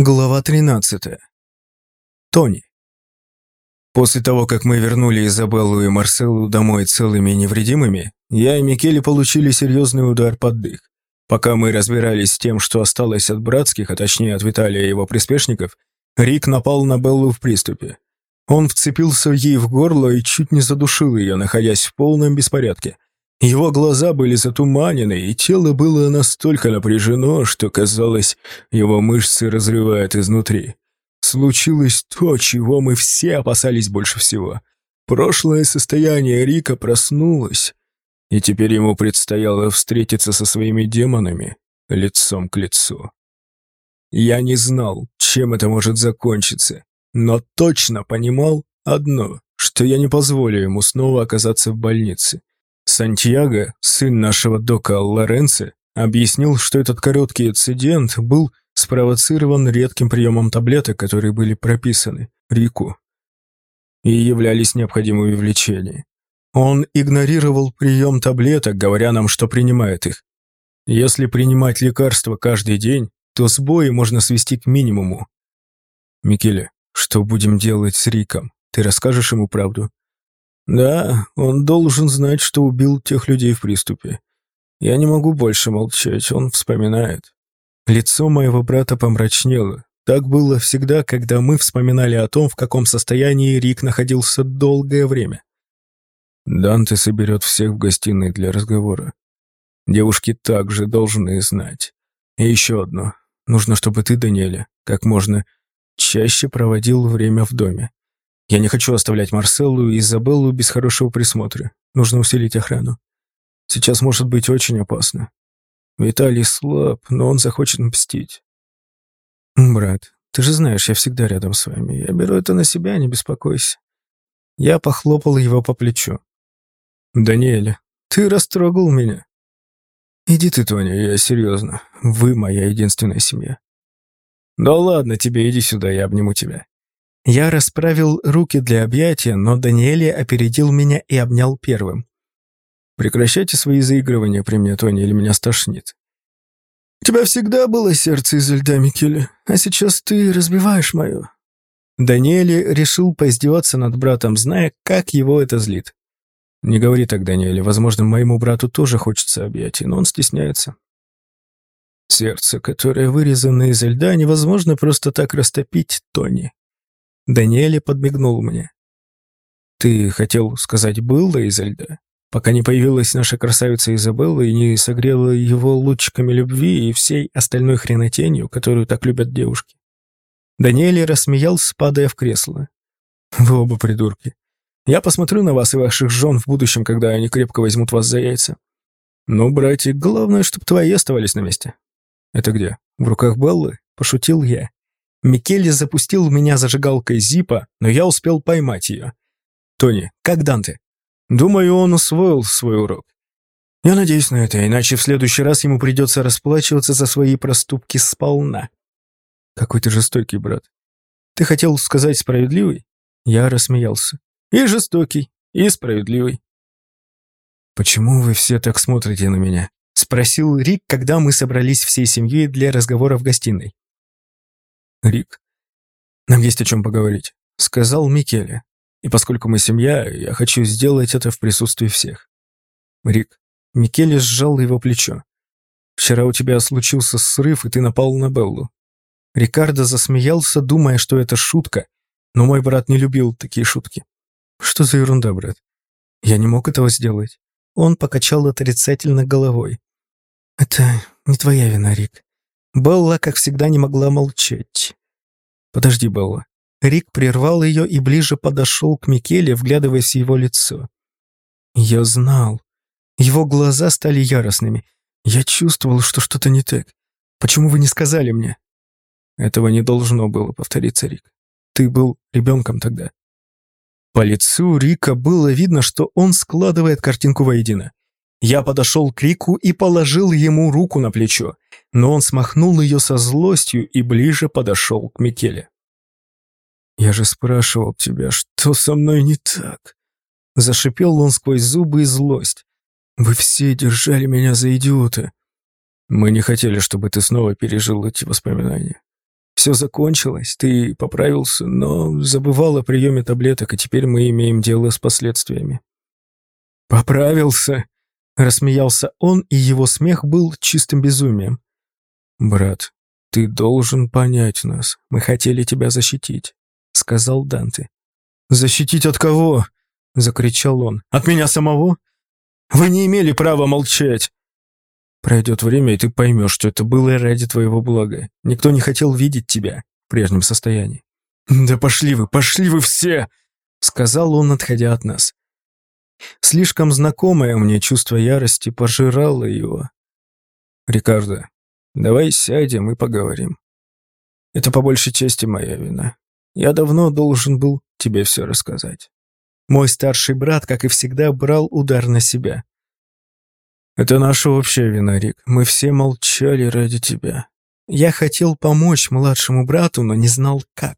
Глава 13. Тони. После того, как мы вернули Изабеллу и Марселу домой целыми и невредимыми, я и Микеле получили серьезный удар под дых. Пока мы разбирались с тем, что осталось от братских, а точнее от Виталия и его приспешников, Рик напал на Беллу в приступе. Он вцепился ей в горло и чуть не задушил ее, находясь в полном беспорядке. Его глаза были затуманены, и тело было настолько напряжено, что, казалось, его мышцы разрывают изнутри. Случилось то, чего мы все опасались больше всего. Прошлое состояние Рика проснулось, и теперь ему предстояло встретиться со своими демонами лицом к лицу. Я не знал, чем это может закончиться, но точно понимал одно, что я не позволю ему снова оказаться в больнице. Сантьяго, сын нашего дока Лоренцо, объяснил, что этот короткий инцидент был спровоцирован редким приемом таблеток, которые были прописаны Рику и являлись необходимыми в лечении. Он игнорировал прием таблеток, говоря нам, что принимает их. Если принимать лекарства каждый день, то сбои можно свести к минимуму. Микеле, что будем делать с Риком? Ты расскажешь ему правду? Да, он должен знать, что убил тех людей в приступе. Я не могу больше молчать, он вспоминает. Лицо моего брата помрачнело. Так было всегда, когда мы вспоминали о том, в каком состоянии Рик находился долгое время. Данте соберет всех в гостиной для разговора. Девушки также должны знать. И еще одно. Нужно, чтобы ты, Даниэля, как можно чаще проводил время в доме. Я не хочу оставлять Марселлу и Изабеллу без хорошего присмотра. Нужно усилить охрану. Сейчас может быть очень опасно. Виталий слаб, но он захочет мстить. Брат, ты же знаешь, я всегда рядом с вами. Я беру это на себя, не беспокойся. Я похлопал его по плечу. Даниэля, ты растрогал меня. Иди ты, Тоня, я серьезно. Вы моя единственная семья. Да ладно тебе, иди сюда, я обниму тебя. Я расправил руки для объятия, но Даниэле опередил меня и обнял первым. «Прекращайте свои заигрывания при мне, Тони, или меня стошнит». «У тебя всегда было сердце из льда, Микеле, а сейчас ты разбиваешь мое». Даниэле решил поиздеваться над братом, зная, как его это злит. «Не говори так, Даниэле, возможно, моему брату тоже хочется объятий, но он стесняется». Сердце, которое вырезано из льда, невозможно просто так растопить, Тони. Даниэле подмигнул мне. «Ты хотел сказать было из льда, пока не появилась наша красавица Изабелла и не согрела его лучиками любви и всей остальной хренотенью, которую так любят девушки». Даниэле рассмеялся, падая в кресло. «Вы оба придурки. Я посмотрю на вас и ваших жен в будущем, когда они крепко возьмут вас за яйца. Ну, братик, главное, чтобы твои оставались на месте». «Это где? В руках Беллы?» – пошутил я. Микеле запустил меня зажигалкой Зипа, но я успел поймать ее. «Тони, как Данте?» «Думаю, он усвоил свой урок. Я надеюсь на это, иначе в следующий раз ему придется расплачиваться за свои проступки сполна». «Какой ты жестокий, брат. Ты хотел сказать справедливый?» Я рассмеялся. «И жестокий, и справедливый». «Почему вы все так смотрите на меня?» — спросил Рик, когда мы собрались всей семьей для разговора в гостиной. Рик, нам есть о чем поговорить», — сказал Микеле. «И поскольку мы семья, я хочу сделать это в присутствии всех». Рик, Микеле сжал его плечо. «Вчера у тебя случился срыв, и ты напал на Беллу». Рикардо засмеялся, думая, что это шутка, но мой брат не любил такие шутки. «Что за ерунда, брат? Я не мог этого сделать». Он покачал отрицательно головой. «Это не твоя вина, Рик. Белла, как всегда, не могла молчать. «Подожди, Белла». Рик прервал ее и ближе подошел к Микеле, вглядываясь в его лицо. «Я знал. Его глаза стали яростными. Я чувствовал, что что-то не так. Почему вы не сказали мне?» «Этого не должно было повториться, Рик. Ты был ребенком тогда». По лицу Рика было видно, что он складывает картинку воедино. Я подошел к Рику и положил ему руку на плечо, но он смахнул ее со злостью и ближе подошел к Микеле. «Я же спрашивал тебя, что со мной не так?» Зашипел он сквозь зубы и злость. «Вы все держали меня за идиота. Мы не хотели, чтобы ты снова пережил эти воспоминания. Все закончилось, ты поправился, но забывал о приеме таблеток, и теперь мы имеем дело с последствиями». «Поправился?» — рассмеялся он, и его смех был чистым безумием. «Брат, ты должен понять нас. Мы хотели тебя защитить», — сказал Данте. «Защитить от кого?» — закричал он. «От меня самого? Вы не имели права молчать!» Пройдет время, и ты поймешь, что это было ради твоего блага. Никто не хотел видеть тебя в прежнем состоянии. «Да пошли вы, пошли вы все!» — сказал он, отходя от нас. Слишком знакомое мне чувство ярости пожирало его. «Рикардо, давай сядем и поговорим. Это по большей части моя вина. Я давно должен был тебе все рассказать». Мой старший брат, как и всегда, брал удар на себя. Это наша общая вина, Рик. Мы все молчали ради тебя. Я хотел помочь младшему брату, но не знал как.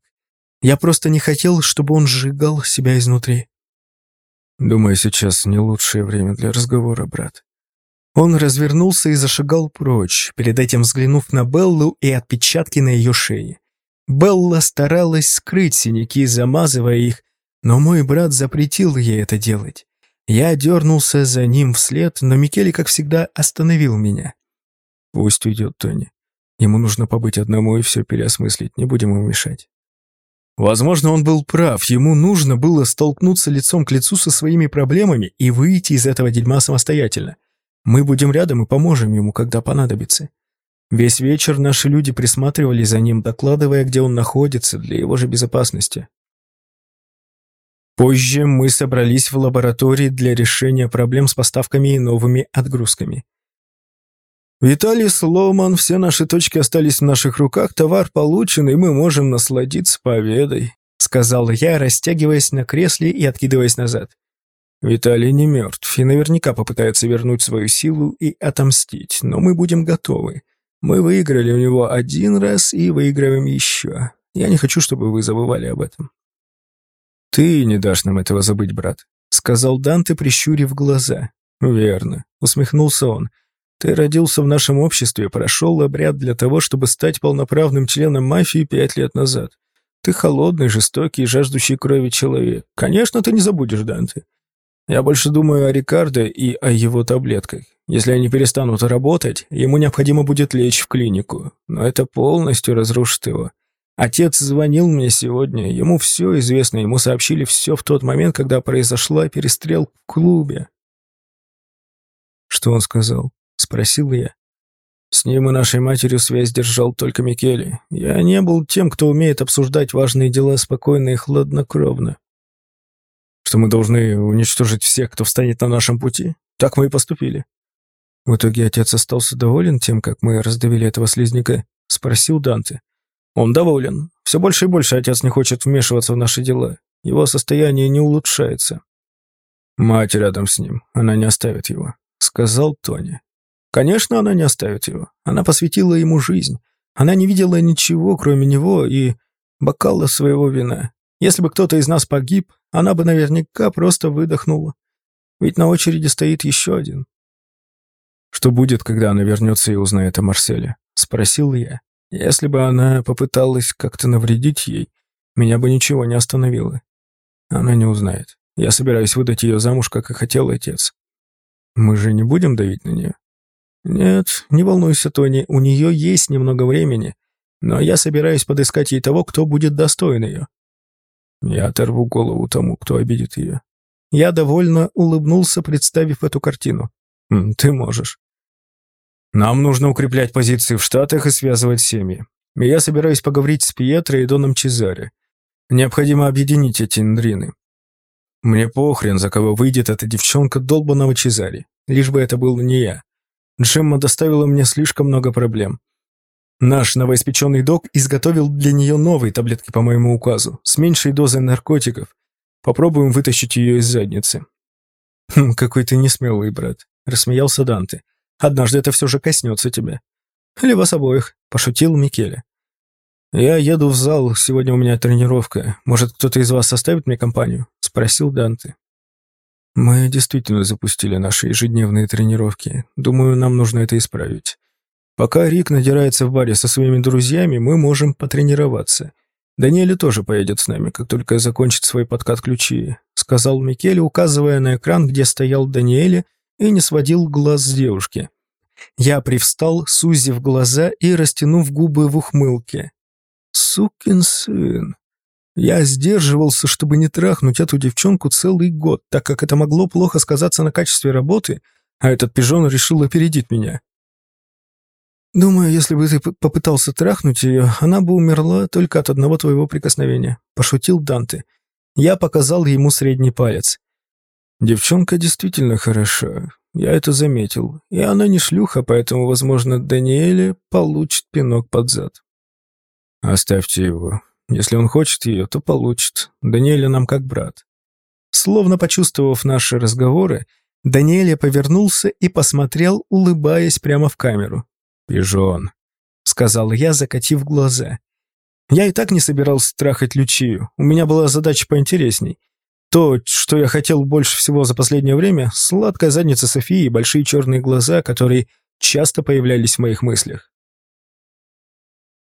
Я просто не хотел, чтобы он сжигал себя изнутри. Думаю, сейчас не лучшее время для разговора, брат. Он развернулся и зашагал прочь, перед этим взглянув на Беллу и отпечатки на ее шее. Белла старалась скрыть синяки, замазывая их, но мой брат запретил ей это делать. Я дернулся за ним вслед, но Микеле, как всегда, остановил меня. «Пусть уйдет Тони. Ему нужно побыть одному и все переосмыслить, не будем ему мешать». Возможно, он был прав, ему нужно было столкнуться лицом к лицу со своими проблемами и выйти из этого дерьма самостоятельно. Мы будем рядом и поможем ему, когда понадобится. Весь вечер наши люди присматривали за ним, докладывая, где он находится, для его же безопасности. Позже мы собрались в лаборатории для решения проблем с поставками и новыми отгрузками. Виталий Сломан, все наши точки остались в наших руках, товар получен, и мы можем насладиться победой», сказал я, растягиваясь на кресле и откидываясь назад. Виталий не мертв и наверняка попытается вернуть свою силу и отомстить, но мы будем готовы. Мы выиграли у него один раз и выиграем еще. Я не хочу, чтобы вы забывали об этом. «Ты не дашь нам этого забыть, брат», — сказал Данте, прищурив глаза. «Верно», — усмехнулся он. «Ты родился в нашем обществе, прошел обряд для того, чтобы стать полноправным членом мафии пять лет назад. Ты холодный, жестокий, жаждущий крови человек. Конечно, ты не забудешь Данте. Я больше думаю о Рикардо и о его таблетках. Если они перестанут работать, ему необходимо будет лечь в клинику, но это полностью разрушит его. Отец звонил мне сегодня, ему все известно, ему сообщили все в тот момент, когда произошла перестрелка в клубе. «Что он сказал?» — спросил я. С ним и нашей матерью связь держал только Микеле. Я не был тем, кто умеет обсуждать важные дела спокойно и хладнокровно. Что мы должны уничтожить всех, кто встанет на нашем пути? Так мы и поступили. В итоге отец остался доволен тем, как мы раздавили этого слизняка, спросил Данте. Он доволен. Все больше и больше отец не хочет вмешиваться в наши дела. Его состояние не улучшается. Мать рядом с ним, она не оставит его, сказал Тони. Конечно, она не оставит его. Она посвятила ему жизнь. Она не видела ничего, кроме него и бокала своего вина. Если бы кто-то из нас погиб, она бы наверняка просто выдохнула. Ведь на очереди стоит еще один. «Что будет, когда она вернется и узнает о Марселе?» — спросил я. Если бы она попыталась как-то навредить ей, меня бы ничего не остановило. Она не узнает. Я собираюсь выдать ее замуж, как и хотел отец. Мы же не будем давить на нее? Нет, не волнуйся, Тони, у нее есть немного времени, но я собираюсь подыскать ей того, кто будет достоин ее. Я оторву голову тому, кто обидит ее. Я довольно улыбнулся, представив эту картину. Ты можешь. Нам нужно укреплять позиции в Штатах и связывать семьи. я собираюсь поговорить с Пьетро и Доном Чезаре. Необходимо объединить эти ндрины. Мне похрен, за кого выйдет эта девчонка долбаного Чезари, лишь бы это был не я. Джемма доставила мне слишком много проблем. Наш новоиспеченный док изготовил для нее новые таблетки по моему указу, с меньшей дозой наркотиков. Попробуем вытащить ее из задницы. «Хм, «Какой ты несмелый, брат», — рассмеялся Данте. Однажды это все же коснется тебя. Или вас обоих», — пошутил Микеле. «Я еду в зал, сегодня у меня тренировка. Может, кто-то из вас составит мне компанию?» — спросил Данте. «Мы действительно запустили наши ежедневные тренировки. Думаю, нам нужно это исправить. Пока Рик надирается в баре со своими друзьями, мы можем потренироваться. Даниэле тоже поедет с нами, как только закончит свой подкат ключи», — сказал Микеле, указывая на экран, где стоял Даниэле, и не сводил глаз с девушки. Я привстал, сузив глаза и растянув губы в ухмылке. «Сукин сын!» Я сдерживался, чтобы не трахнуть эту девчонку целый год, так как это могло плохо сказаться на качестве работы, а этот пижон решил опередить меня. «Думаю, если бы ты попытался трахнуть ее, она бы умерла только от одного твоего прикосновения», — пошутил Данте. Я показал ему средний палец. «Девчонка действительно хороша, я это заметил, и она не шлюха, поэтому, возможно, Даниэле получит пинок под зад». «Оставьте его. Если он хочет ее, то получит. Даниэля нам как брат». Словно почувствовав наши разговоры, Даниэля повернулся и посмотрел, улыбаясь прямо в камеру. «Пижон», — сказал я, закатив глаза. Я и так не собирался трахать Лючию, у меня была задача поинтересней. То, что я хотел больше всего за последнее время, сладкая задница Софии и большие черные глаза, которые часто появлялись в моих мыслях.